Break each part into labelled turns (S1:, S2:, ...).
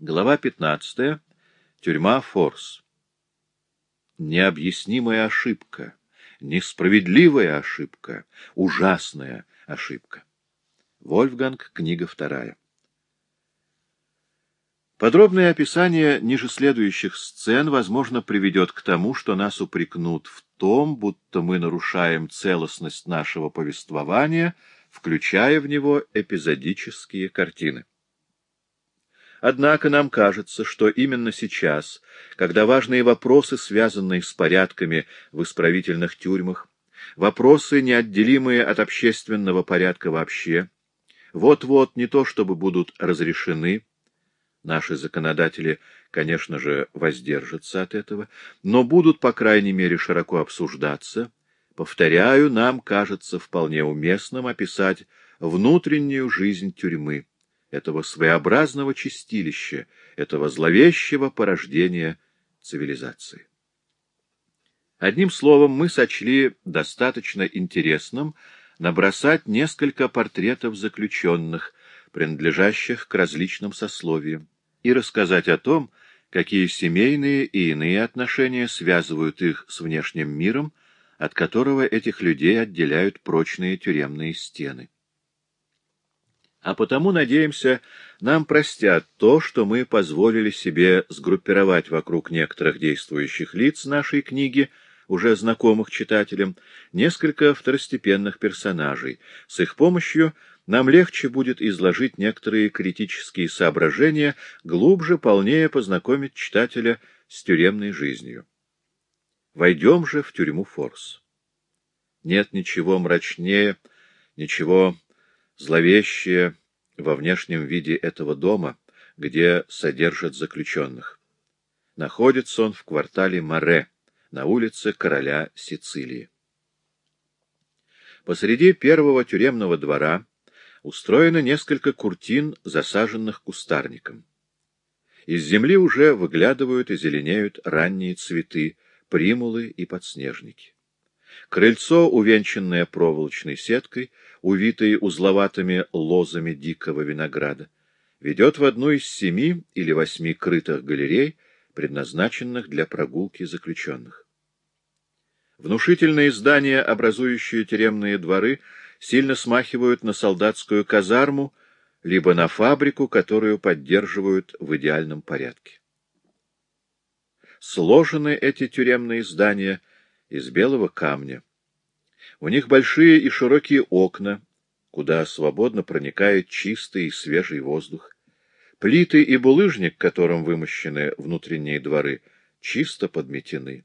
S1: Глава 15. Тюрьма Форс. Необъяснимая ошибка, несправедливая ошибка, ужасная ошибка. Вольфганг, книга вторая. Подробное описание ниже следующих сцен, возможно, приведет к тому, что нас упрекнут в том, будто мы нарушаем целостность нашего повествования, включая в него эпизодические картины. Однако нам кажется, что именно сейчас, когда важные вопросы, связанные с порядками в исправительных тюрьмах, вопросы, неотделимые от общественного порядка вообще, вот-вот не то чтобы будут разрешены, наши законодатели, конечно же, воздержатся от этого, но будут, по крайней мере, широко обсуждаться, повторяю, нам кажется вполне уместным описать внутреннюю жизнь тюрьмы этого своеобразного чистилища, этого зловещего порождения цивилизации. Одним словом, мы сочли достаточно интересным набросать несколько портретов заключенных, принадлежащих к различным сословиям, и рассказать о том, какие семейные и иные отношения связывают их с внешним миром, от которого этих людей отделяют прочные тюремные стены. А потому, надеемся, нам простят то, что мы позволили себе сгруппировать вокруг некоторых действующих лиц нашей книги, уже знакомых читателям, несколько второстепенных персонажей. С их помощью нам легче будет изложить некоторые критические соображения, глубже, полнее познакомить читателя с тюремной жизнью. Войдем же в тюрьму Форс. Нет ничего мрачнее, ничего зловещее во внешнем виде этого дома, где содержат заключенных. Находится он в квартале Море, на улице короля Сицилии. Посреди первого тюремного двора устроено несколько куртин, засаженных кустарником. Из земли уже выглядывают и зеленеют ранние цветы, примулы и подснежники. Крыльцо, увенчанное проволочной сеткой, увитой узловатыми лозами дикого винограда, ведет в одну из семи или восьми крытых галерей, предназначенных для прогулки заключенных. Внушительные здания, образующие тюремные дворы, сильно смахивают на солдатскую казарму, либо на фабрику, которую поддерживают в идеальном порядке. Сложены эти тюремные здания из белого камня. У них большие и широкие окна, куда свободно проникает чистый и свежий воздух. Плиты и булыжник, которым вымощены внутренние дворы, чисто подметены.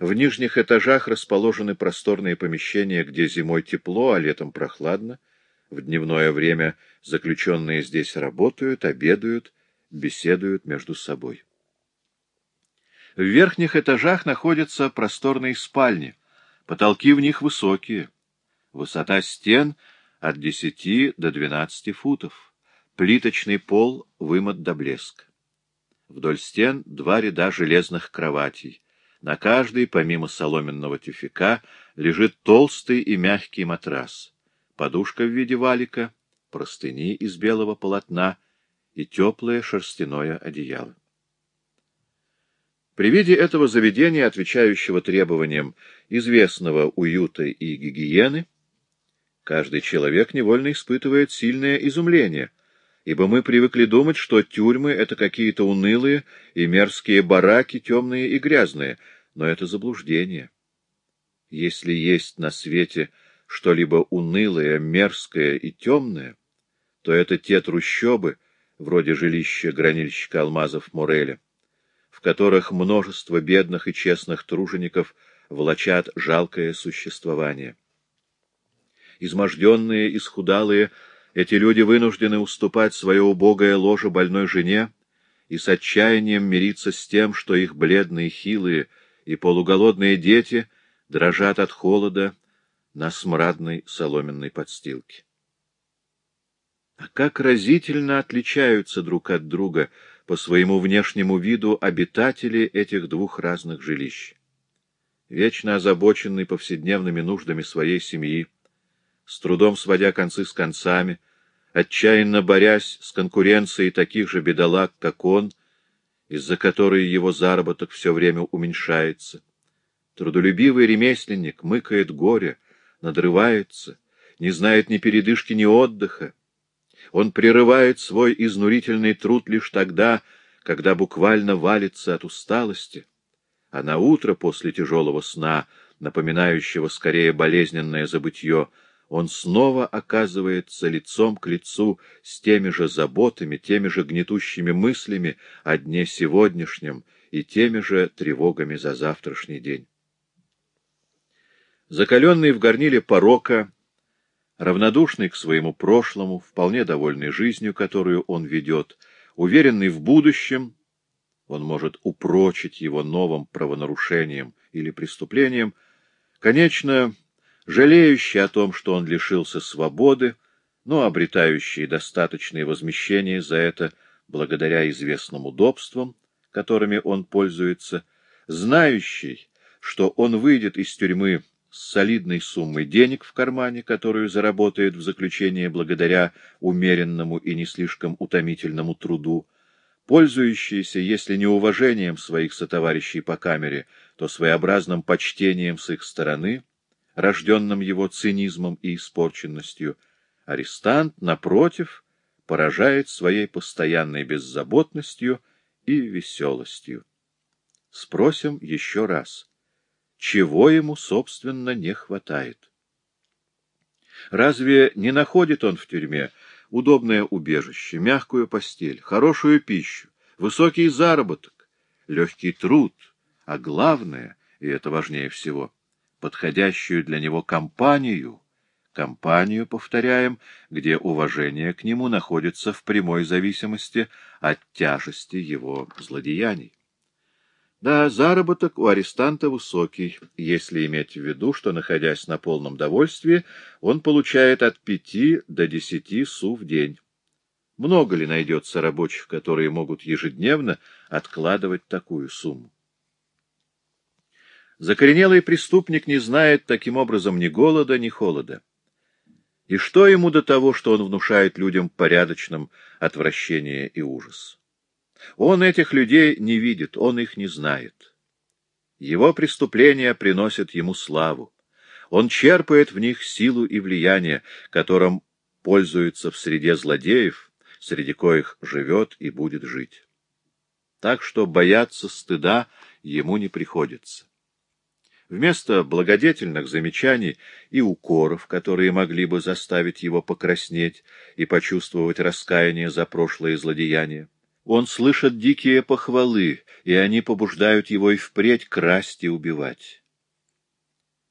S1: В нижних этажах расположены просторные помещения, где зимой тепло, а летом прохладно. В дневное время заключенные здесь работают, обедают, беседуют между собой. В верхних этажах находятся просторные спальни, потолки в них высокие, высота стен от 10 до 12 футов, плиточный пол вымот до блеска. Вдоль стен два ряда железных кроватей. На каждой, помимо соломенного тюфяка, лежит толстый и мягкий матрас, подушка в виде валика, простыни из белого полотна и теплое шерстяное одеяло. При виде этого заведения, отвечающего требованиям известного уюта и гигиены, каждый человек невольно испытывает сильное изумление, ибо мы привыкли думать, что тюрьмы — это какие-то унылые и мерзкие бараки, темные и грязные, но это заблуждение. Если есть на свете что-либо унылое, мерзкое и темное, то это те трущобы, вроде жилища гранильщика алмазов Мореля, в которых множество бедных и честных тружеников влачат жалкое существование. Изможденные, исхудалые, эти люди вынуждены уступать свое убогое ложе больной жене и с отчаянием мириться с тем, что их бледные, хилые и полуголодные дети дрожат от холода на смрадной соломенной подстилке. А как разительно отличаются друг от друга по своему внешнему виду обитатели этих двух разных жилищ. Вечно озабоченный повседневными нуждами своей семьи, с трудом сводя концы с концами, отчаянно борясь с конкуренцией таких же бедолаг, как он, из-за которой его заработок все время уменьшается. Трудолюбивый ремесленник мыкает горе, надрывается, не знает ни передышки, ни отдыха. Он прерывает свой изнурительный труд лишь тогда, когда буквально валится от усталости, а на утро после тяжелого сна, напоминающего скорее болезненное забытье, он снова оказывается лицом к лицу с теми же заботами, теми же гнетущими мыслями о дне сегодняшнем и теми же тревогами за завтрашний день. Закаленный в горниле порока, равнодушный к своему прошлому, вполне довольный жизнью, которую он ведет, уверенный в будущем, он может упрочить его новым правонарушением или преступлением, конечно, жалеющий о том, что он лишился свободы, но обретающий достаточное возмещение за это благодаря известным удобствам, которыми он пользуется, знающий, что он выйдет из тюрьмы с солидной суммой денег в кармане, которую заработает в заключение благодаря умеренному и не слишком утомительному труду, пользующийся, если не уважением своих сотоварищей по камере, то своеобразным почтением с их стороны, рожденным его цинизмом и испорченностью, арестант, напротив, поражает своей постоянной беззаботностью и веселостью. Спросим еще раз, чего ему, собственно, не хватает? Разве не находит он в тюрьме удобное убежище, мягкую постель, хорошую пищу, высокий заработок, легкий труд, а главное, и это важнее всего — подходящую для него компанию, компанию, повторяем, где уважение к нему находится в прямой зависимости от тяжести его злодеяний. Да, заработок у арестанта высокий, если иметь в виду, что, находясь на полном довольстве, он получает от пяти до десяти су в день. Много ли найдется рабочих, которые могут ежедневно откладывать такую сумму? Закоренелый преступник не знает таким образом ни голода, ни холода. И что ему до того, что он внушает людям порядочным отвращение и ужас? Он этих людей не видит, он их не знает. Его преступления приносят ему славу. Он черпает в них силу и влияние, которым пользуется в среде злодеев, среди коих живет и будет жить. Так что бояться стыда ему не приходится. Вместо благодетельных замечаний и укоров, которые могли бы заставить его покраснеть и почувствовать раскаяние за прошлое злодеяние, он слышит дикие похвалы, и они побуждают его и впредь красть и убивать.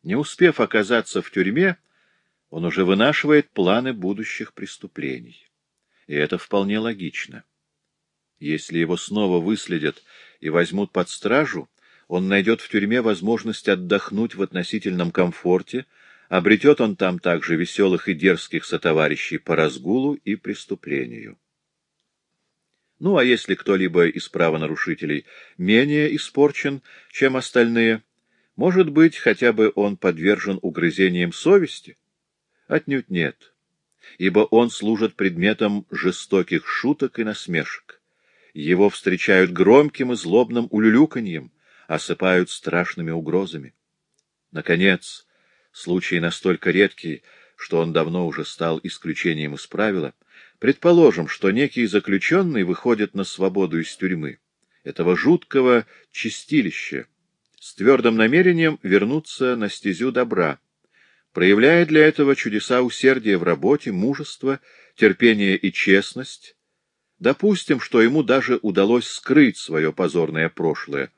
S1: Не успев оказаться в тюрьме, он уже вынашивает планы будущих преступлений. И это вполне логично. Если его снова выследят и возьмут под стражу, он найдет в тюрьме возможность отдохнуть в относительном комфорте, обретет он там также веселых и дерзких сотоварищей по разгулу и преступлению. Ну, а если кто-либо из правонарушителей менее испорчен, чем остальные, может быть, хотя бы он подвержен угрызениям совести? Отнюдь нет, ибо он служит предметом жестоких шуток и насмешек. Его встречают громким и злобным улюлюканьем, осыпают страшными угрозами. Наконец, случай настолько редкий, что он давно уже стал исключением из правила, предположим, что некий заключенный выходит на свободу из тюрьмы, этого жуткого чистилища, с твердым намерением вернуться на стезю добра, проявляя для этого чудеса усердия в работе, мужество, терпение и честность, допустим, что ему даже удалось скрыть свое позорное прошлое,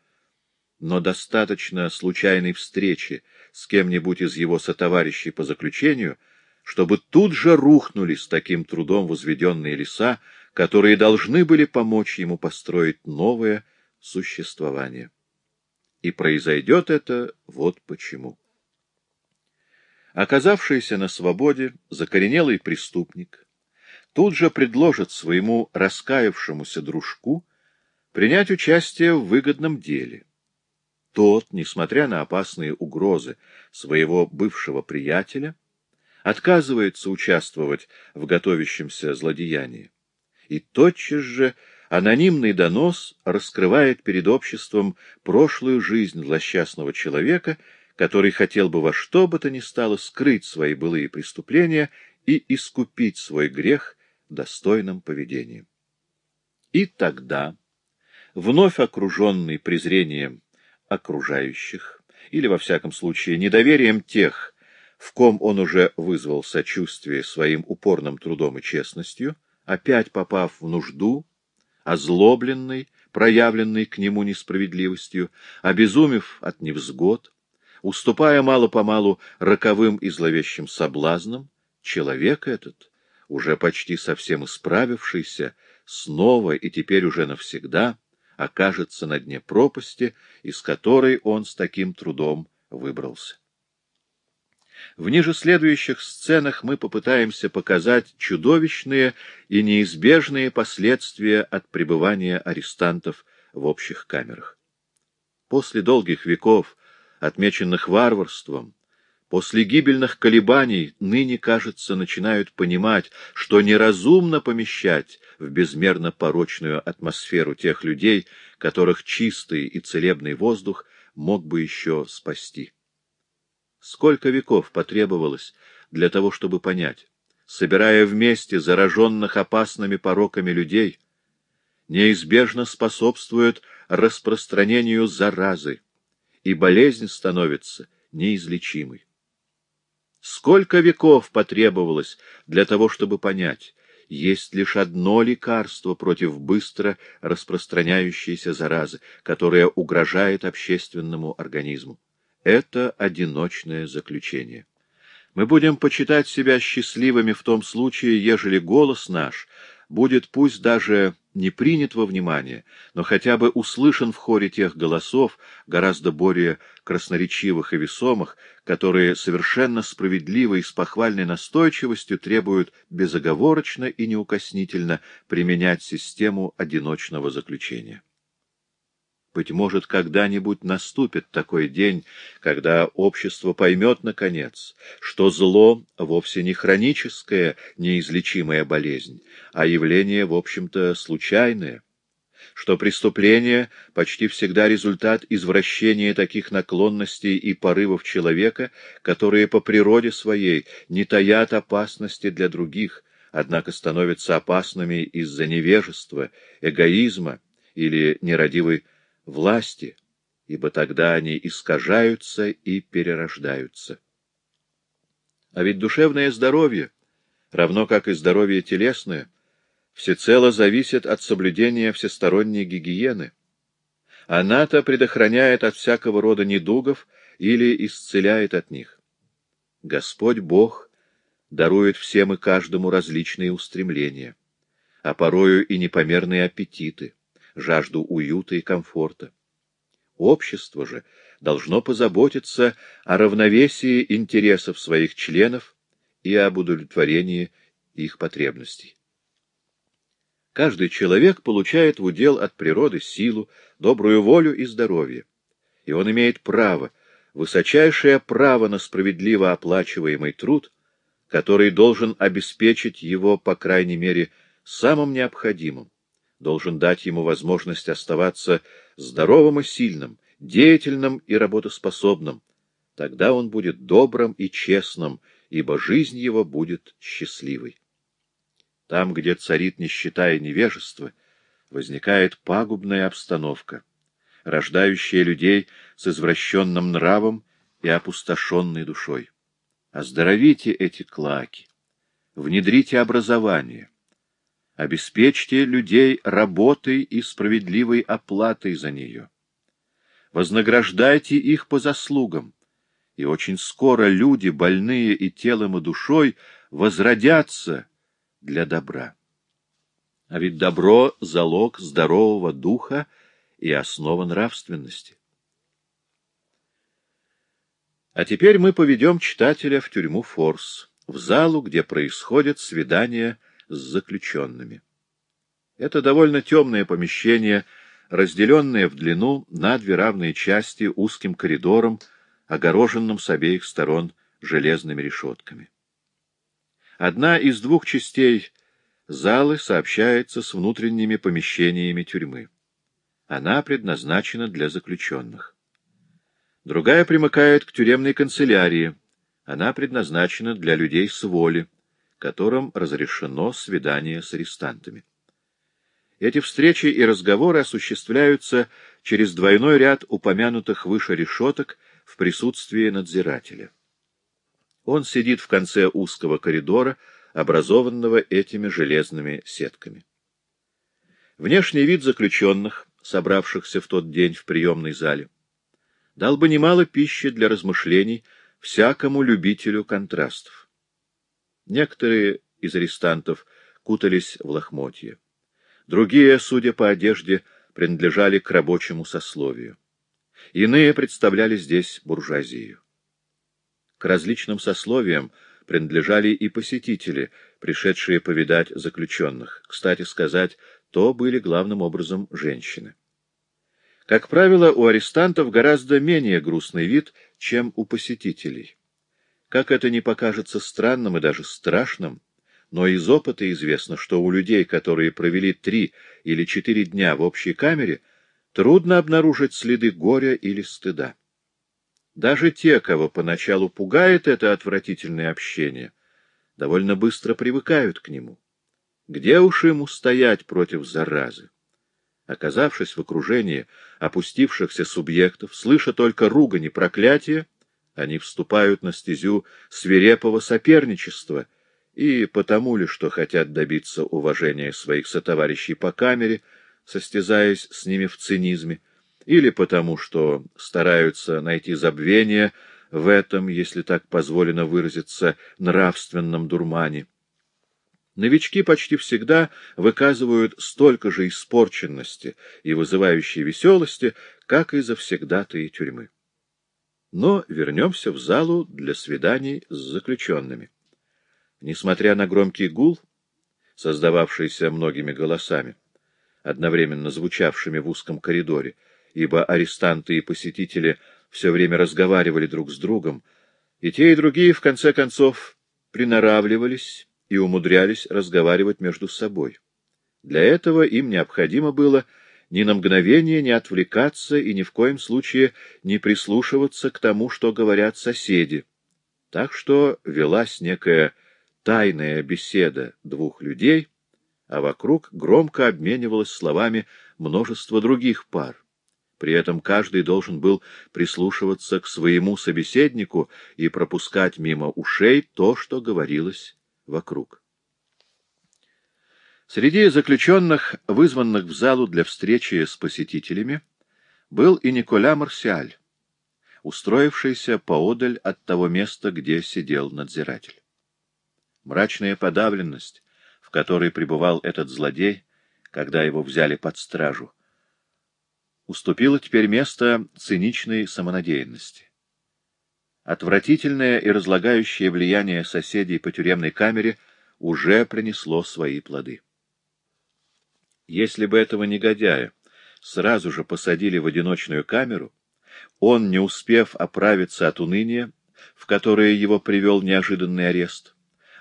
S1: но достаточно случайной встречи с кем-нибудь из его сотоварищей по заключению, чтобы тут же рухнули с таким трудом возведенные леса, которые должны были помочь ему построить новое существование. И произойдет это вот почему. Оказавшийся на свободе закоренелый преступник тут же предложит своему раскаявшемуся дружку принять участие в выгодном деле. Тот, несмотря на опасные угрозы своего бывшего приятеля, отказывается участвовать в готовящемся злодеянии. И тотчас же анонимный донос раскрывает перед обществом прошлую жизнь злосчастного человека, который хотел бы во что бы то ни стало скрыть свои былые преступления и искупить свой грех достойным поведением. И тогда, вновь окруженный презрением окружающих, или, во всяком случае, недоверием тех, в ком он уже вызвал сочувствие своим упорным трудом и честностью, опять попав в нужду, озлобленный, проявленный к нему несправедливостью, обезумев от невзгод, уступая мало-помалу роковым и зловещим соблазнам, человек этот, уже почти совсем исправившийся, снова и теперь уже навсегда окажется на дне пропасти, из которой он с таким трудом выбрался. В ниже следующих сценах мы попытаемся показать чудовищные и неизбежные последствия от пребывания арестантов в общих камерах. После долгих веков, отмеченных варварством, после гибельных колебаний, ныне, кажется, начинают понимать, что неразумно помещать в безмерно порочную атмосферу тех людей, которых чистый и целебный воздух мог бы еще спасти. Сколько веков потребовалось для того, чтобы понять, собирая вместе зараженных опасными пороками людей, неизбежно способствует распространению заразы, и болезнь становится неизлечимой. Сколько веков потребовалось для того, чтобы понять, есть лишь одно лекарство против быстро распространяющейся заразы, которая угрожает общественному организму. Это одиночное заключение. Мы будем почитать себя счастливыми в том случае, ежели голос наш будет пусть даже не принят во внимание, но хотя бы услышан в хоре тех голосов, гораздо более красноречивых и весомых, которые совершенно справедливо и с похвальной настойчивостью требуют безоговорочно и неукоснительно применять систему одиночного заключения. Быть может, когда-нибудь наступит такой день, когда общество поймет, наконец, что зло вовсе не хроническая, неизлечимая болезнь, а явление, в общем-то, случайное, что преступление почти всегда результат извращения таких наклонностей и порывов человека, которые по природе своей не таят опасности для других, однако становятся опасными из-за невежества, эгоизма или нерадивой власти, ибо тогда они искажаются и перерождаются. А ведь душевное здоровье, равно как и здоровье телесное, всецело зависит от соблюдения всесторонней гигиены. Она-то предохраняет от всякого рода недугов или исцеляет от них. Господь Бог дарует всем и каждому различные устремления, а порою и непомерные аппетиты жажду уюта и комфорта. Общество же должно позаботиться о равновесии интересов своих членов и об удовлетворении их потребностей. Каждый человек получает в удел от природы силу, добрую волю и здоровье, и он имеет право, высочайшее право на справедливо оплачиваемый труд, который должен обеспечить его, по крайней мере, самым необходимым должен дать ему возможность оставаться здоровым и сильным, деятельным и работоспособным. Тогда он будет добрым и честным, ибо жизнь его будет счастливой. Там, где царит нищета и невежество, возникает пагубная обстановка, рождающая людей с извращенным нравом и опустошенной душой. Оздоровите эти клаки, внедрите образование, Обеспечьте людей работой и справедливой оплатой за нее. Вознаграждайте их по заслугам, и очень скоро люди, больные и телом, и душой, возродятся для добра. А ведь добро — залог здорового духа и основа нравственности. А теперь мы поведем читателя в тюрьму Форс, в залу, где происходит свидание с заключенными. Это довольно темное помещение, разделенное в длину на две равные части узким коридором, огороженным с обеих сторон железными решетками. Одна из двух частей залы сообщается с внутренними помещениями тюрьмы. Она предназначена для заключенных. Другая примыкает к тюремной канцелярии. Она предназначена для людей с воли, которым разрешено свидание с арестантами. Эти встречи и разговоры осуществляются через двойной ряд упомянутых выше решеток в присутствии надзирателя. Он сидит в конце узкого коридора, образованного этими железными сетками. Внешний вид заключенных, собравшихся в тот день в приемной зале, дал бы немало пищи для размышлений всякому любителю контрастов. Некоторые из арестантов кутались в лохмотья. Другие, судя по одежде, принадлежали к рабочему сословию. Иные представляли здесь буржуазию. К различным сословиям принадлежали и посетители, пришедшие повидать заключенных. Кстати сказать, то были главным образом женщины. Как правило, у арестантов гораздо менее грустный вид, чем у посетителей. Как это не покажется странным и даже страшным, но из опыта известно, что у людей, которые провели три или четыре дня в общей камере, трудно обнаружить следы горя или стыда. Даже те, кого поначалу пугает это отвратительное общение, довольно быстро привыкают к нему. Где уж ему стоять против заразы? Оказавшись в окружении опустившихся субъектов, слыша только ругань и проклятие, они вступают на стезю свирепого соперничества — и потому ли, что хотят добиться уважения своих сотоварищей по камере, состязаясь с ними в цинизме, или потому что стараются найти забвение в этом, если так позволено выразиться, нравственном дурмане. Новички почти всегда выказывают столько же испорченности и вызывающей веселости, как и завсегдатые тюрьмы. Но вернемся в залу для свиданий с заключенными. Несмотря на громкий гул, создававшийся многими голосами, одновременно звучавшими в узком коридоре, ибо арестанты и посетители все время разговаривали друг с другом, и те, и другие, в конце концов, приноравливались и умудрялись разговаривать между собой. Для этого им необходимо было ни на мгновение не отвлекаться и ни в коем случае не прислушиваться к тому, что говорят соседи. Так что велась некая тайная беседа двух людей, а вокруг громко обменивалось словами множество других пар. При этом каждый должен был прислушиваться к своему собеседнику и пропускать мимо ушей то, что говорилось вокруг. Среди заключенных, вызванных в залу для встречи с посетителями, был и Николя Марсиаль, устроившийся поодаль от того места, где сидел надзиратель. Мрачная подавленность, в которой пребывал этот злодей, когда его взяли под стражу, уступила теперь место циничной самонадеянности. Отвратительное и разлагающее влияние соседей по тюремной камере уже принесло свои плоды. Если бы этого негодяя сразу же посадили в одиночную камеру, он, не успев оправиться от уныния, в которое его привел неожиданный арест,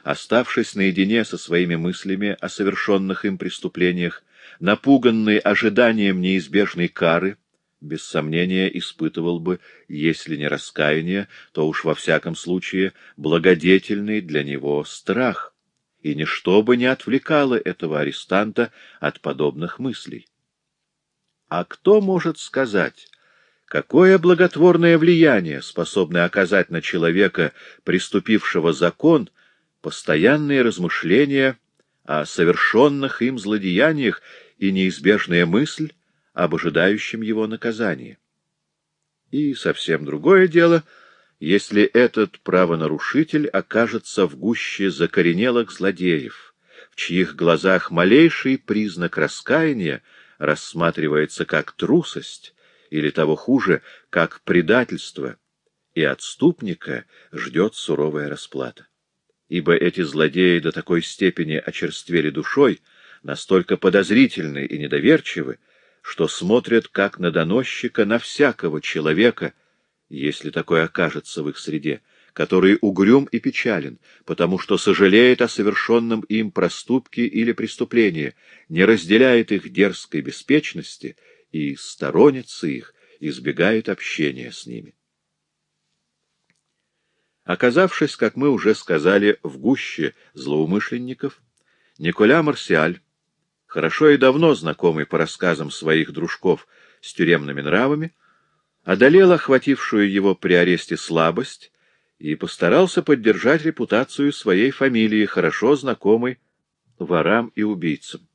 S1: оставшись наедине со своими мыслями о совершенных им преступлениях, напуганный ожиданием неизбежной кары, без сомнения испытывал бы, если не раскаяние, то уж во всяком случае благодетельный для него страх, и ничто бы не отвлекало этого арестанта от подобных мыслей. А кто может сказать, какое благотворное влияние способны оказать на человека, преступившего закон, постоянные размышления о совершенных им злодеяниях и неизбежная мысль об ожидающем его наказании. И совсем другое дело, если этот правонарушитель окажется в гуще закоренелых злодеев, в чьих глазах малейший признак раскаяния рассматривается как трусость, или того хуже, как предательство, и отступника ждет суровая расплата. Ибо эти злодеи до такой степени очерствели душой, настолько подозрительны и недоверчивы, что смотрят как на доносчика на всякого человека, если такой окажется в их среде, который угрюм и печален, потому что сожалеет о совершенном им проступке или преступлении, не разделяет их дерзкой беспечности и сторонится их, избегает общения с ними. Оказавшись, как мы уже сказали, в гуще злоумышленников, Николя Марсиаль, хорошо и давно знакомый по рассказам своих дружков с тюремными нравами, одолел охватившую его при аресте слабость и постарался поддержать репутацию своей фамилии, хорошо знакомой ворам и убийцам.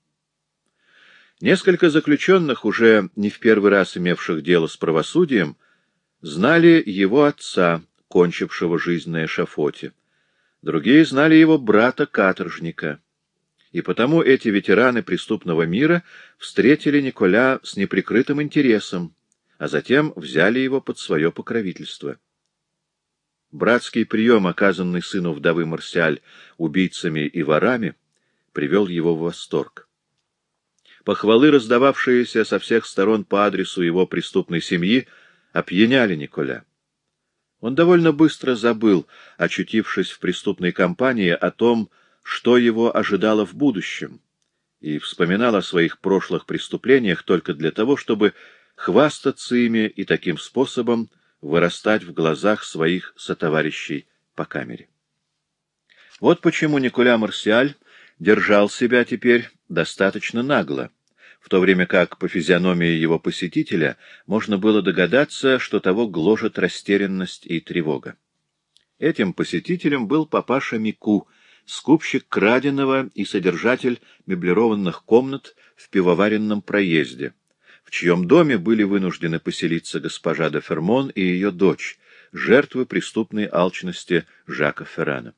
S1: Несколько заключенных, уже не в первый раз имевших дело с правосудием, знали его отца, кончившего жизнь на эшафоте. Другие знали его брата-каторжника. И потому эти ветераны преступного мира встретили Николя с неприкрытым интересом, а затем взяли его под свое покровительство. Братский прием, оказанный сыну вдовы Марсиаль убийцами и ворами, привел его в восторг. Похвалы, раздававшиеся со всех сторон по адресу его преступной семьи, опьяняли Николя. Он довольно быстро забыл, очутившись в преступной компании, о том, что его ожидало в будущем, и вспоминал о своих прошлых преступлениях только для того, чтобы хвастаться ими и таким способом вырастать в глазах своих сотоварищей по камере. Вот почему Николя Марсиаль держал себя теперь достаточно нагло, в то время как по физиономии его посетителя можно было догадаться, что того гложет растерянность и тревога. Этим посетителем был папаша Мику, скупщик краденого и содержатель меблированных комнат в пивоваренном проезде, чьем доме были вынуждены поселиться госпожа де Фермон и ее дочь, жертвы преступной алчности Жака Феррана.